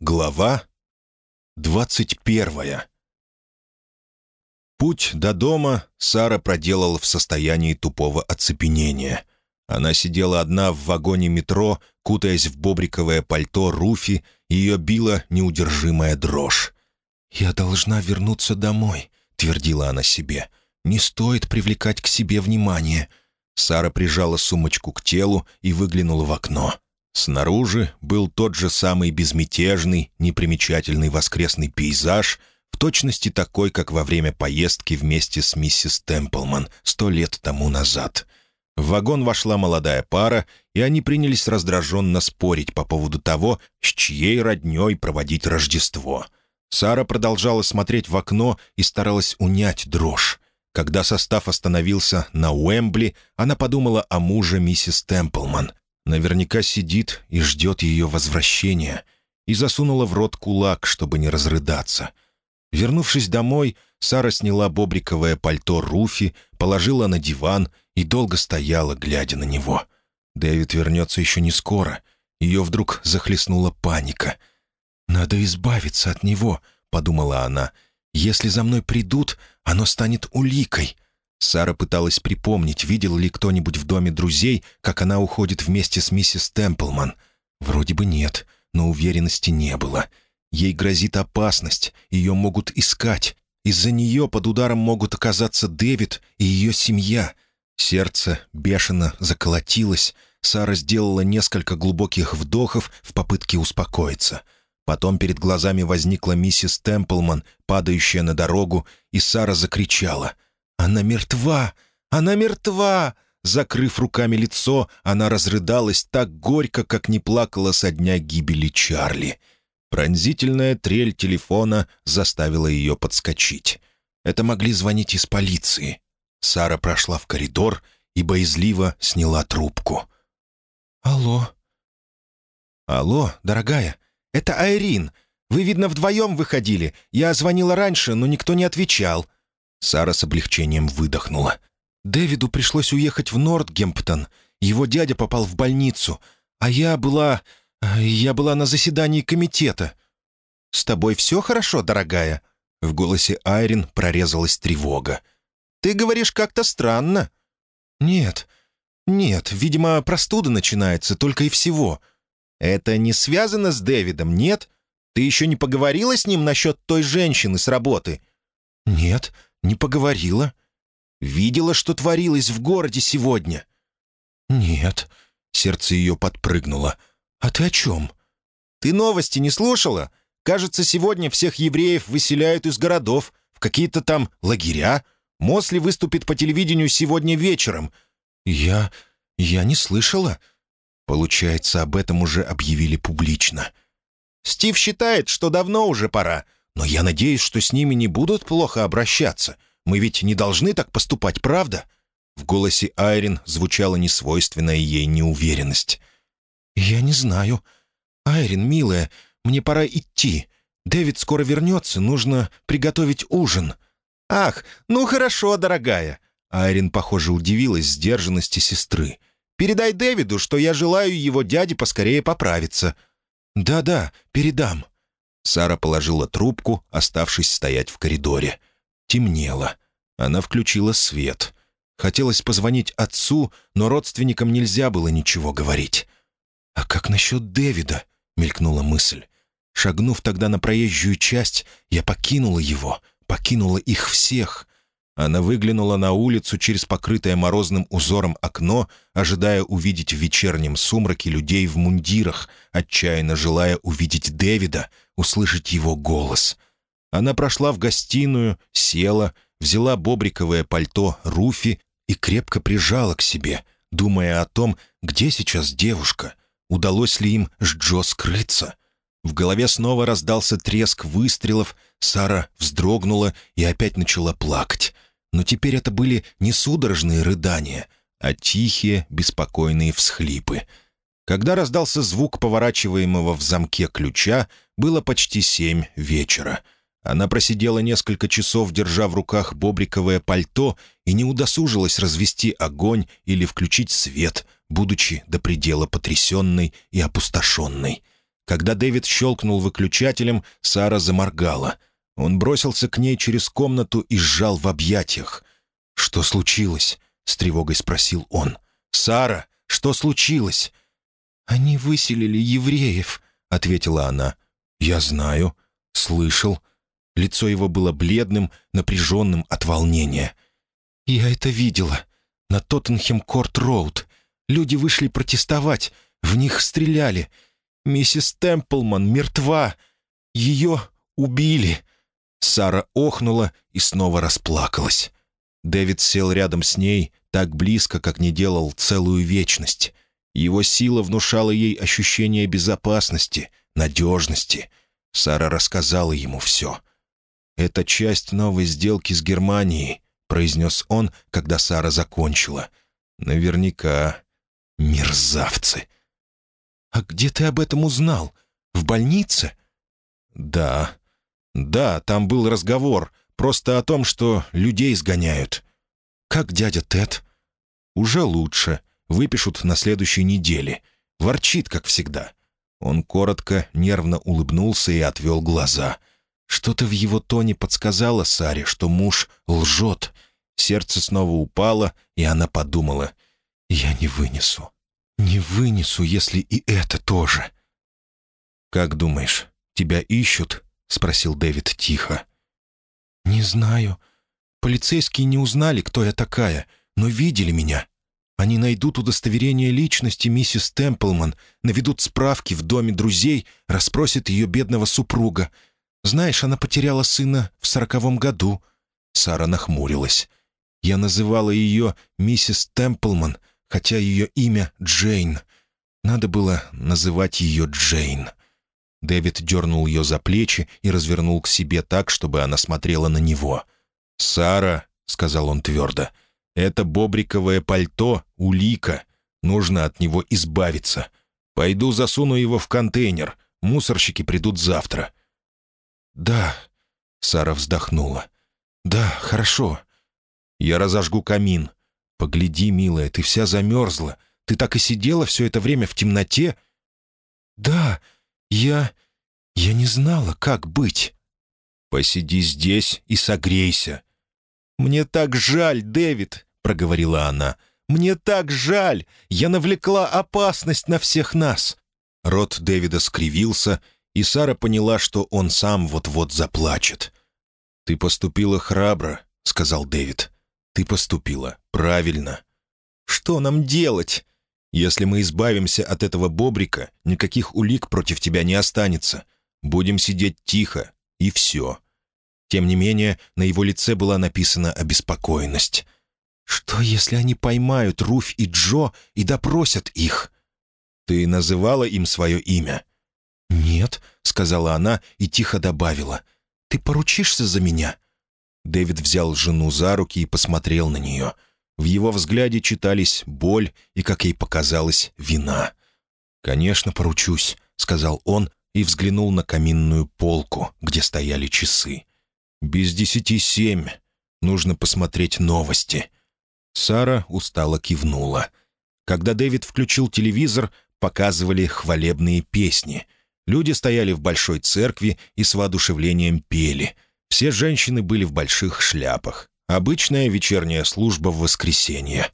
Глава двадцать первая Путь до дома Сара проделала в состоянии тупого оцепенения. Она сидела одна в вагоне метро, кутаясь в бобриковое пальто Руфи, и ее била неудержимая дрожь. «Я должна вернуться домой», — твердила она себе. «Не стоит привлекать к себе внимание». Сара прижала сумочку к телу и выглянула в окно. Снаружи был тот же самый безмятежный, непримечательный воскресный пейзаж, в точности такой, как во время поездки вместе с миссис Темплман сто лет тому назад. В вагон вошла молодая пара, и они принялись раздраженно спорить по поводу того, с чьей родней проводить Рождество. Сара продолжала смотреть в окно и старалась унять дрожь. Когда состав остановился на Уэмбли, она подумала о муже миссис Темплман — Наверняка сидит и ждет ее возвращения. И засунула в рот кулак, чтобы не разрыдаться. Вернувшись домой, Сара сняла бобриковое пальто Руфи, положила на диван и долго стояла, глядя на него. Дэвид вернется еще не скоро. Ее вдруг захлестнула паника. «Надо избавиться от него», — подумала она. «Если за мной придут, оно станет уликой». Сара пыталась припомнить, видел ли кто-нибудь в доме друзей, как она уходит вместе с миссис Темплман. Вроде бы нет, но уверенности не было. Ей грозит опасность, ее могут искать. Из-за нее под ударом могут оказаться Дэвид и ее семья. Сердце бешено заколотилось. Сара сделала несколько глубоких вдохов в попытке успокоиться. Потом перед глазами возникла миссис Темплман, падающая на дорогу, и Сара закричала — «Она мертва! Она мертва!» Закрыв руками лицо, она разрыдалась так горько, как не плакала со дня гибели Чарли. Пронзительная трель телефона заставила ее подскочить. Это могли звонить из полиции. Сара прошла в коридор и боязливо сняла трубку. «Алло?» «Алло, дорогая, это Айрин. Вы, видно, вдвоем выходили. Я звонила раньше, но никто не отвечал». Сара с облегчением выдохнула. «Дэвиду пришлось уехать в Нортгемптон. Его дядя попал в больницу. А я была... я была на заседании комитета». «С тобой все хорошо, дорогая?» В голосе Айрин прорезалась тревога. «Ты говоришь как-то странно». «Нет, нет, видимо, простуда начинается только и всего». «Это не связано с Дэвидом, нет? Ты еще не поговорила с ним насчет той женщины с работы?» «Нет, «Не поговорила? Видела, что творилось в городе сегодня?» «Нет», — сердце ее подпрыгнуло. «А ты о чем?» «Ты новости не слушала? Кажется, сегодня всех евреев выселяют из городов, в какие-то там лагеря. Мосли выступит по телевидению сегодня вечером». «Я... я не слышала». Получается, об этом уже объявили публично. «Стив считает, что давно уже пора. Но я надеюсь, что с ними не будут плохо обращаться. Мы ведь не должны так поступать, правда?» В голосе Айрин звучала несвойственная ей неуверенность. «Я не знаю. Айрин, милая, мне пора идти. Дэвид скоро вернется, нужно приготовить ужин». «Ах, ну хорошо, дорогая». Айрин, похоже, удивилась сдержанности сестры. «Передай Дэвиду, что я желаю его дяде поскорее поправиться». «Да-да, передам». Сара положила трубку, оставшись стоять в коридоре. Темнело. Она включила свет. Хотелось позвонить отцу, но родственникам нельзя было ничего говорить. «А как насчет Дэвида?» — мелькнула мысль. Шагнув тогда на проезжую часть, я покинула его, покинула их всех. Она выглянула на улицу через покрытое морозным узором окно, ожидая увидеть в вечернем сумраке людей в мундирах, отчаянно желая увидеть Дэвида, услышать его голос. Она прошла в гостиную, села, взяла бобриковое пальто Руфи и крепко прижала к себе, думая о том, где сейчас девушка, удалось ли им с Джо скрыться. В голове снова раздался треск выстрелов, Сара вздрогнула и опять начала плакать но теперь это были не судорожные рыдания, а тихие, беспокойные всхлипы. Когда раздался звук поворачиваемого в замке ключа, было почти семь вечера. Она просидела несколько часов, держа в руках бобриковое пальто, и не удосужилась развести огонь или включить свет, будучи до предела потрясенной и опустошенной. Когда Дэвид щелкнул выключателем, Сара заморгала. Он бросился к ней через комнату и сжал в объятиях. «Что случилось?» — с тревогой спросил он. «Сара, что случилось?» «Они выселили евреев», — ответила она. «Я знаю. Слышал». Лицо его было бледным, напряженным от волнения. «Я это видела. На Тоттенхем-Корт-Роуд. Люди вышли протестовать. В них стреляли. Миссис Темплман мертва. Ее убили». Сара охнула и снова расплакалась. Дэвид сел рядом с ней, так близко, как не делал целую вечность. Его сила внушала ей ощущение безопасности, надежности. Сара рассказала ему все. «Это часть новой сделки с Германией», — произнес он, когда Сара закончила. «Наверняка. Мерзавцы». «А где ты об этом узнал? В больнице?» «Да. Да, там был разговор. Просто о том, что людей сгоняют». «Как дядя Тед?» «Уже лучше. Выпишут на следующей неделе. Ворчит, как всегда». Он коротко, нервно улыбнулся и отвел глаза. Что-то в его тоне подсказало Саре, что муж лжет. Сердце снова упало, и она подумала, «Я не вынесу. Не вынесу, если и это тоже». «Как думаешь, тебя ищут?» — спросил Дэвид тихо. «Не знаю. Полицейские не узнали, кто я такая, но видели меня. Они найдут удостоверение личности миссис Темплман, наведут справки в доме друзей, расспросят ее бедного супруга. Знаешь, она потеряла сына в сороковом году». Сара нахмурилась. «Я называла ее миссис Темплман, хотя ее имя Джейн. Надо было называть ее Джейн». Дэвид дернул ее за плечи и развернул к себе так, чтобы она смотрела на него. «Сара», — сказал он твердо, — «это бобриковое пальто — улика. Нужно от него избавиться. Пойду засуну его в контейнер. Мусорщики придут завтра». «Да», — Сара вздохнула. «Да, хорошо. Я разожгу камин. Погляди, милая, ты вся замерзла. Ты так и сидела все это время в темноте?» «Да, я... я не знала, как быть». «Посиди здесь и согрейся». «Мне так жаль, Дэвид», — проговорила она. «Мне так жаль! Я навлекла опасность на всех нас!» Рот Дэвида скривился, и Сара поняла, что он сам вот-вот заплачет. «Ты поступила храбро», — сказал Дэвид. «Ты поступила правильно». «Что нам делать?» «Если мы избавимся от этого бобрика, никаких улик против тебя не останется. Будем сидеть тихо, и все». Тем не менее, на его лице была написана обеспокоенность. «Что, если они поймают Руфь и Джо и допросят их?» «Ты называла им свое имя?» «Нет», — сказала она и тихо добавила. «Ты поручишься за меня?» Дэвид взял жену за руки и посмотрел на нее. В его взгляде читались боль и, как ей показалось, вина. «Конечно, поручусь», — сказал он и взглянул на каминную полку, где стояли часы. «Без десяти семь. Нужно посмотреть новости». Сара устало кивнула. Когда Дэвид включил телевизор, показывали хвалебные песни. Люди стояли в большой церкви и с воодушевлением пели. Все женщины были в больших шляпах. Обычная вечерняя служба в воскресенье.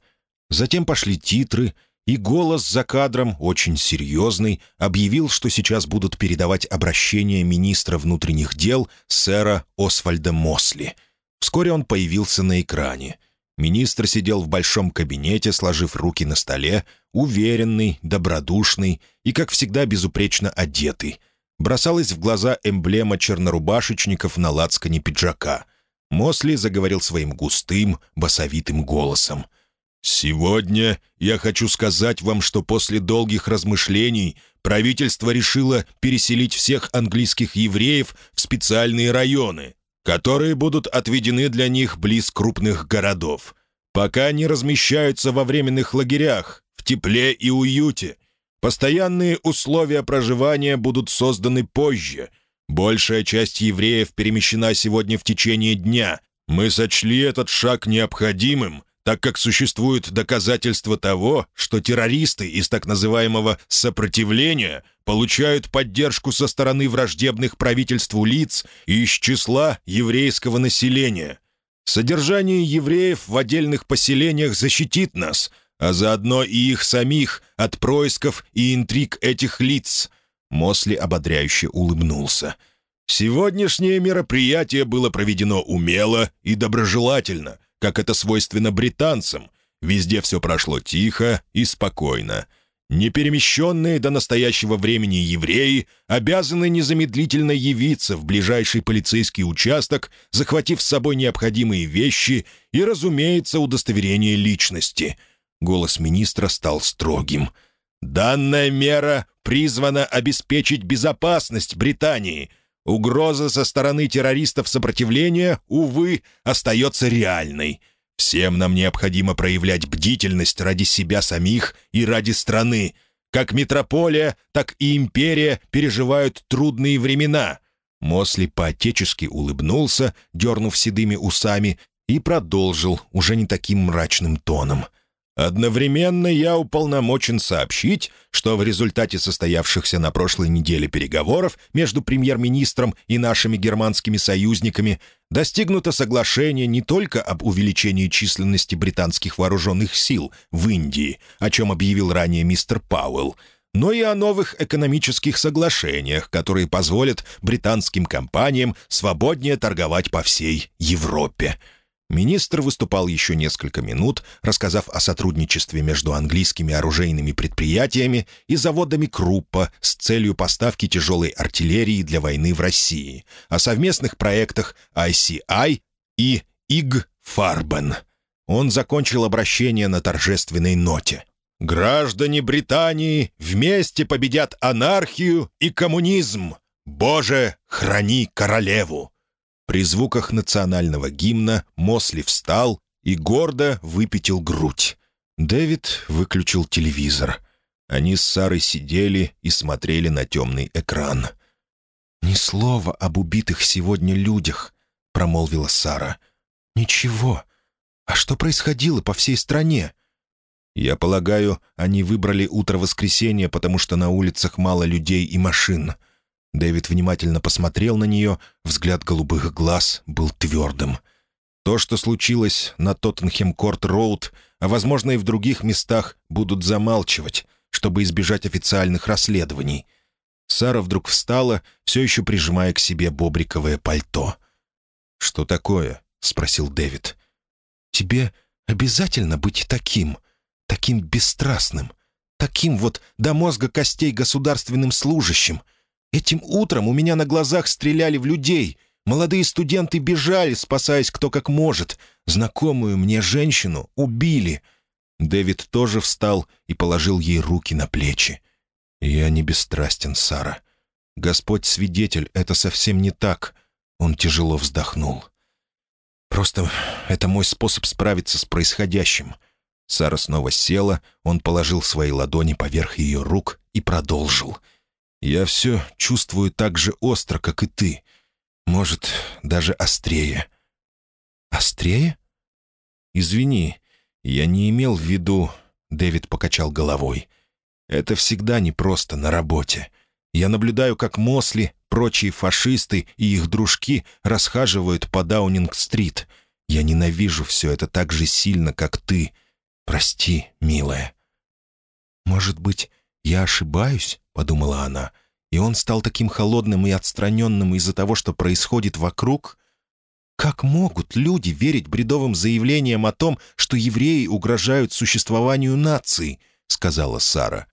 Затем пошли титры, и голос за кадром, очень серьезный, объявил, что сейчас будут передавать обращение министра внутренних дел сэра Освальда Мосли. Вскоре он появился на экране. Министр сидел в большом кабинете, сложив руки на столе, уверенный, добродушный и, как всегда, безупречно одетый. Бросалась в глаза эмблема чернорубашечников на лацкане пиджака. Мосли заговорил своим густым, басовитым голосом. «Сегодня я хочу сказать вам, что после долгих размышлений правительство решило переселить всех английских евреев в специальные районы, которые будут отведены для них близ крупных городов. Пока они размещаются во временных лагерях, в тепле и уюте. Постоянные условия проживания будут созданы позже. Большая часть евреев перемещена сегодня в течение дня. Мы сочли этот шаг необходимым, так как существуют доказательства того, что террористы из так называемого «сопротивления» получают поддержку со стороны враждебных правительству лиц и из числа еврейского населения. Содержание евреев в отдельных поселениях защитит нас, а заодно и их самих от происков и интриг этих лиц». Мосли ободряюще улыбнулся. «Сегодняшнее мероприятие было проведено умело и доброжелательно, как это свойственно британцам. Везде все прошло тихо и спокойно. Неперемещенные до настоящего времени евреи обязаны незамедлительно явиться в ближайший полицейский участок, захватив с собой необходимые вещи и, разумеется, удостоверение личности. Голос министра стал строгим. «Данная мера призвана обеспечить безопасность Британии», Угроза со стороны террористов сопротивления, увы, остается реальной. Всем нам необходимо проявлять бдительность ради себя самих и ради страны. Как метрополия, так и империя переживают трудные времена». Мосли поотечески улыбнулся, дернув седыми усами, и продолжил уже не таким мрачным тоном — Одновременно я уполномочен сообщить, что в результате состоявшихся на прошлой неделе переговоров между премьер-министром и нашими германскими союзниками достигнуто соглашение не только об увеличении численности британских вооруженных сил в Индии, о чем объявил ранее мистер Пауэлл, но и о новых экономических соглашениях, которые позволят британским компаниям свободнее торговать по всей Европе. Министр выступал еще несколько минут, рассказав о сотрудничестве между английскими оружейными предприятиями и заводами Круппа с целью поставки тяжелой артиллерии для войны в России, о совместных проектах ICI и ИГ Фарбен. Он закончил обращение на торжественной ноте. «Граждане Британии вместе победят анархию и коммунизм! Боже, храни королеву!» При звуках национального гимна Мосли встал и гордо выпятил грудь. Дэвид выключил телевизор. Они с Сарой сидели и смотрели на темный экран. «Ни слова об убитых сегодня людях», — промолвила Сара. «Ничего. А что происходило по всей стране?» «Я полагаю, они выбрали утро воскресенья, потому что на улицах мало людей и машин. Дэвид внимательно посмотрел на нее, взгляд голубых глаз был твердым. То, что случилось на Тоттенхем-Корт-Роуд, а, возможно, и в других местах, будут замалчивать, чтобы избежать официальных расследований. Сара вдруг встала, все еще прижимая к себе бобриковое пальто. «Что такое?» — спросил Дэвид. «Тебе обязательно быть таким, таким бесстрастным, таким вот до мозга костей государственным служащим, Этим утром у меня на глазах стреляли в людей. Молодые студенты бежали, спасаясь кто как может. Знакомую мне женщину убили. Дэвид тоже встал и положил ей руки на плечи. «Я не бесстрастен, Сара. Господь свидетель, это совсем не так». Он тяжело вздохнул. «Просто это мой способ справиться с происходящим». Сара снова села, он положил свои ладони поверх ее рук и продолжил — я все чувствую так же остро, как и ты. Может, даже острее». «Острее?» «Извини, я не имел в виду...» Дэвид покачал головой. «Это всегда непросто на работе. Я наблюдаю, как Мосли, прочие фашисты и их дружки расхаживают по Даунинг-стрит. Я ненавижу все это так же сильно, как ты. Прости, милая». «Может быть, я ошибаюсь?» — подумала она. «И он стал таким холодным и отстраненным из-за того, что происходит вокруг?» Как могут люди верить бредовым заявлениям о том, что евреи угрожают существованию нации?» — сказала Сара.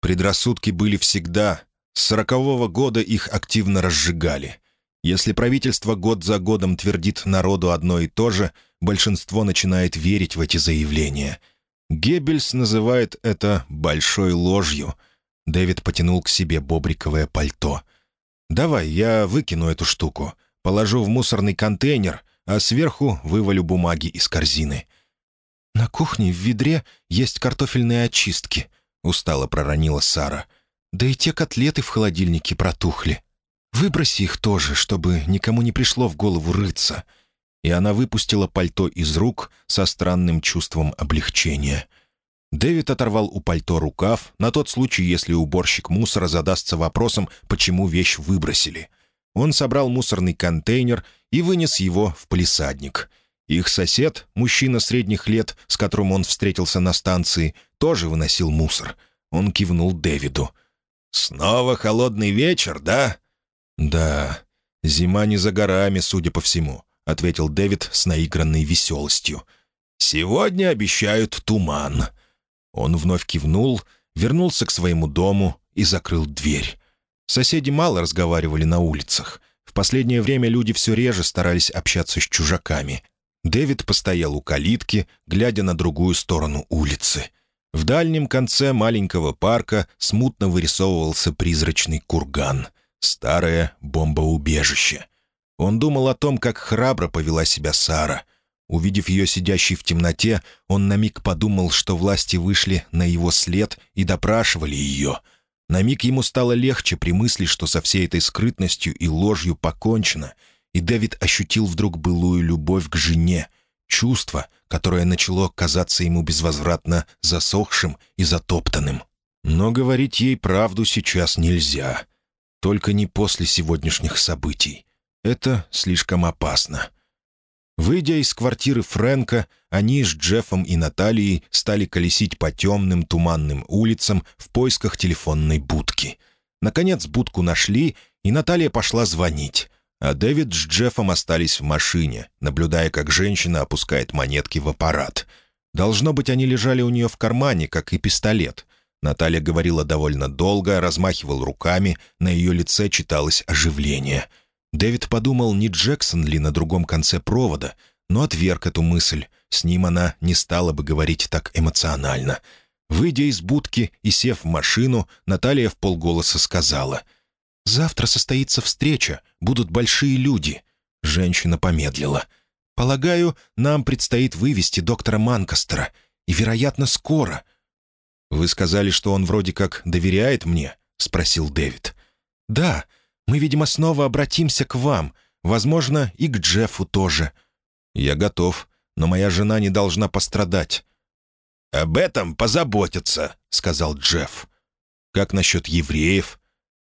Предрассудки были всегда. С сорокового года их активно разжигали. Если правительство год за годом твердит народу одно и то же, большинство начинает верить в эти заявления. Геббельс называет это «большой ложью», Дэвид потянул к себе бобриковое пальто. «Давай, я выкину эту штуку, положу в мусорный контейнер, а сверху вывалю бумаги из корзины». «На кухне в ведре есть картофельные очистки», — устало проронила Сара. «Да и те котлеты в холодильнике протухли. Выброси их тоже, чтобы никому не пришло в голову рыться. И она выпустила пальто из рук со странным чувством облегчения. Дэвид оторвал у пальто рукав на тот случай, если уборщик мусора задастся вопросом, почему вещь выбросили. Он собрал мусорный контейнер и вынес его в палисадник. Их сосед, мужчина средних лет, с которым он встретился на станции, тоже выносил мусор. Он кивнул Дэвиду. «Снова холодный вечер, да?» «Да. Зима не за горами, судя по всему», — ответил Дэвид с наигранной веселостью. «Сегодня обещают туман». Он вновь кивнул, вернулся к своему дому и закрыл дверь. Соседи мало разговаривали на улицах. В последнее время люди все реже старались общаться с чужаками. Дэвид постоял у калитки, глядя на другую сторону улицы. В дальнем конце маленького парка смутно вырисовывался призрачный курган. Старое бомбоубежище. Он думал о том, как храбро повела себя Сара. Увидев ее сидящей в темноте, он на миг подумал, что власти вышли на его след и допрашивали ее — на миг ему стало легче при мысли, что со всей этой скрытностью и ложью покончено, и Дэвид ощутил вдруг былую любовь к жене, чувство, которое начало казаться ему безвозвратно засохшим и затоптанным. Но говорить ей правду сейчас нельзя. Только не после сегодняшних событий. Это слишком опасно. Выйдя из квартиры Фрэнка, они с Джеффом и Натальей стали колесить по темным туманным улицам в поисках телефонной будки. Наконец будку нашли, и Наталья пошла звонить. А Дэвид с Джеффом остались в машине, наблюдая, как женщина опускает монетки в аппарат. Должно быть, они лежали у нее в кармане, как и пистолет. Наталья говорила довольно долго, размахивал руками, на ее лице читалось оживление — Дэвид подумал, не Джексон ли на другом конце провода, но отверг эту мысль. С ним она не стала бы говорить так эмоционально. Выйдя из будки и сев в машину, Наталья в полголоса сказала. «Завтра состоится встреча, будут большие люди». Женщина помедлила. «Полагаю, нам предстоит вывести доктора Манкастера, и, вероятно, скоро». «Вы сказали, что он вроде как доверяет мне?» — спросил Дэвид. «Да, мы, видимо, снова обратимся к вам. Возможно, и к Джеффу тоже». «Я готов, но моя жена не должна пострадать». «Об этом позаботятся», — сказал Джефф. «Как насчет евреев?»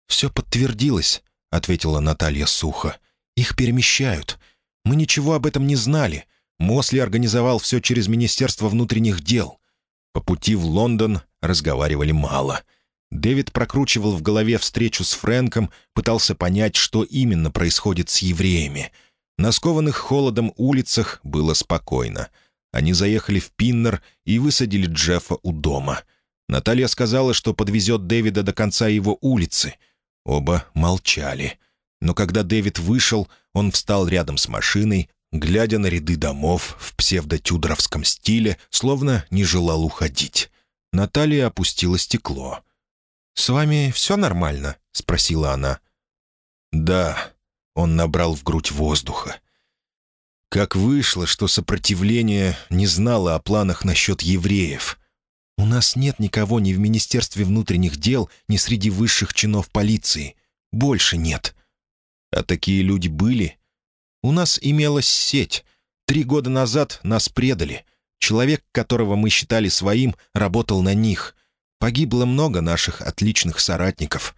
«Все подтвердилось», — ответила Наталья сухо. «Их перемещают. Мы ничего об этом не знали. Мосли организовал все через Министерство внутренних дел. По пути в Лондон разговаривали мало. Дэвид прокручивал в голове встречу с Фрэнком, пытался понять, что именно происходит с евреями. На скованных холодом улицах было спокойно. Они заехали в Пиннер и высадили Джеффа у дома. Наталья сказала, что подвезет Дэвида до конца его улицы. Оба молчали. Но когда Дэвид вышел, он встал рядом с машиной, глядя на ряды домов в псевдотюдоровском стиле, словно не желал уходить. Наталья опустила стекло — «С вами все нормально?» — спросила она. «Да», — он набрал в грудь воздуха. «Как вышло, что сопротивление не знало о планах насчет евреев. У нас нет никого ни в Министерстве внутренних дел, ни среди высших чинов полиции. Больше нет. А такие люди были? У нас имелась сеть. Три года назад нас предали. Человек, которого мы считали своим, работал на них. Погибло много наших отличных соратников.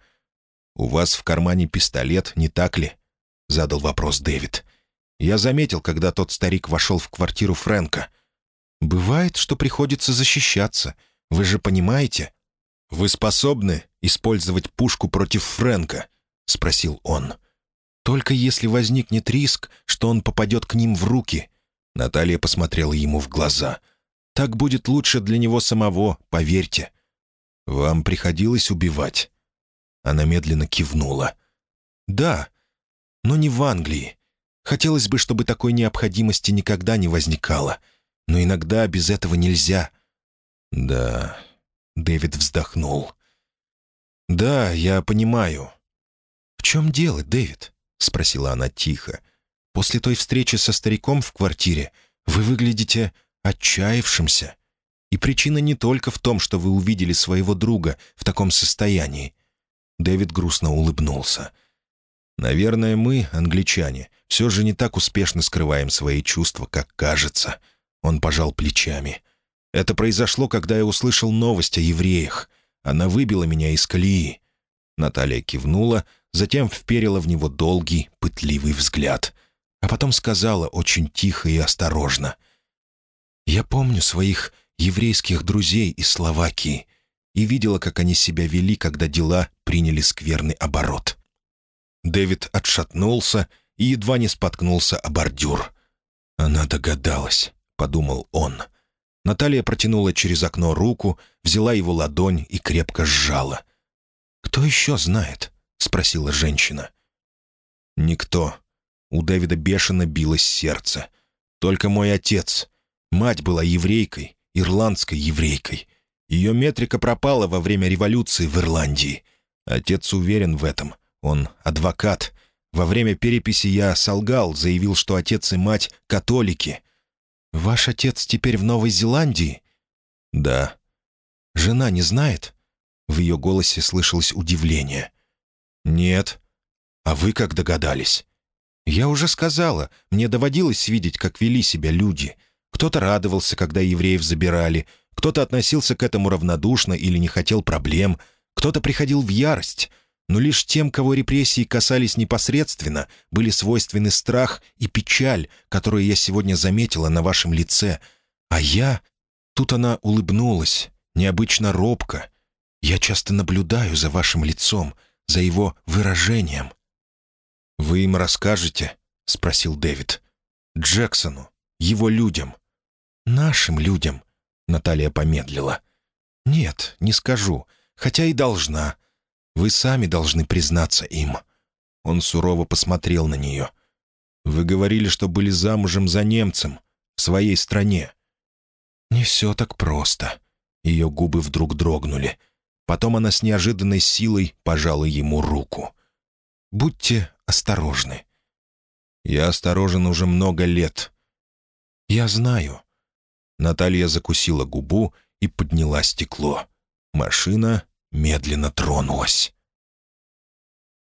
«У вас в кармане пистолет, не так ли?» — задал вопрос Дэвид. «Я заметил, когда тот старик вошел в квартиру Фрэнка. Бывает, что приходится защищаться. Вы же понимаете?» «Вы способны использовать пушку против Фрэнка?» — спросил он. «Только если возникнет риск, что он попадет к ним в руки». Наталья посмотрела ему в глаза. «Так будет лучше для него самого, поверьте. «Вам приходилось убивать?» Она медленно кивнула. «Да, но не в Англии. Хотелось бы, чтобы такой необходимости никогда не возникало. Но иногда без этого нельзя». «Да...» — Дэвид вздохнул. «Да, я понимаю». «В чем дело, Дэвид?» — спросила она тихо. «После той встречи со стариком в квартире вы выглядите отчаявшимся». И причина не только в том, что вы увидели своего друга в таком состоянии. Дэвид грустно улыбнулся. Наверное, мы, англичане, все же не так успешно скрываем свои чувства, как кажется. Он пожал плечами. Это произошло, когда я услышал новость о евреях. Она выбила меня из колеи. Наталья кивнула, затем вперила в него долгий, пытливый взгляд. А потом сказала очень тихо и осторожно. «Я помню своих еврейских друзей из Словакии и видела, как они себя вели, когда дела приняли скверный оборот». Дэвид отшатнулся и едва не споткнулся о бордюр. «Она догадалась», — подумал он. Наталья протянула через окно руку, взяла его ладонь и крепко сжала. «Кто еще знает?» — спросила женщина. «Никто». У Дэвида бешено билось сердце. «Только мой отец. Мать была еврейкой, ирландской еврейкой. Ее метрика пропала во время революции в Ирландии. Отец уверен в этом. Он адвокат. Во время переписи я солгал, заявил, что отец и мать — католики. «Ваш отец теперь в Новой Зеландии?» «Да». «Жена не знает?» В ее голосе слышалось удивление. «Нет. А вы как догадались?» «Я уже сказала, мне доводилось видеть, как вели себя люди. Кто-то радовался, когда евреев забирали, кто-то относился к этому равнодушно или не хотел проблем, кто-то приходил в ярость. Но лишь тем, кого репрессии касались непосредственно, были свойственны страх и печаль, которые я сегодня заметила на вашем лице. А я... Тут она улыбнулась, необычно робко. Я часто наблюдаю за вашим лицом, за его выражением. «Вы им расскажете?» — спросил Дэвид. «Джексону, его людям». «Нашим людям», — Наталья помедлила. «Нет, не скажу, хотя и должна. Вы сами должны признаться им». Он сурово посмотрел на нее. «Вы говорили, что были замужем за немцем, в своей стране». «Не все так просто». Ее губы вдруг дрогнули. Потом она с неожиданной силой пожала ему руку. «Будьте осторожны». «Я осторожен уже много лет». «Я знаю. Наталья закусила губу и подняла стекло. Машина медленно тронулась.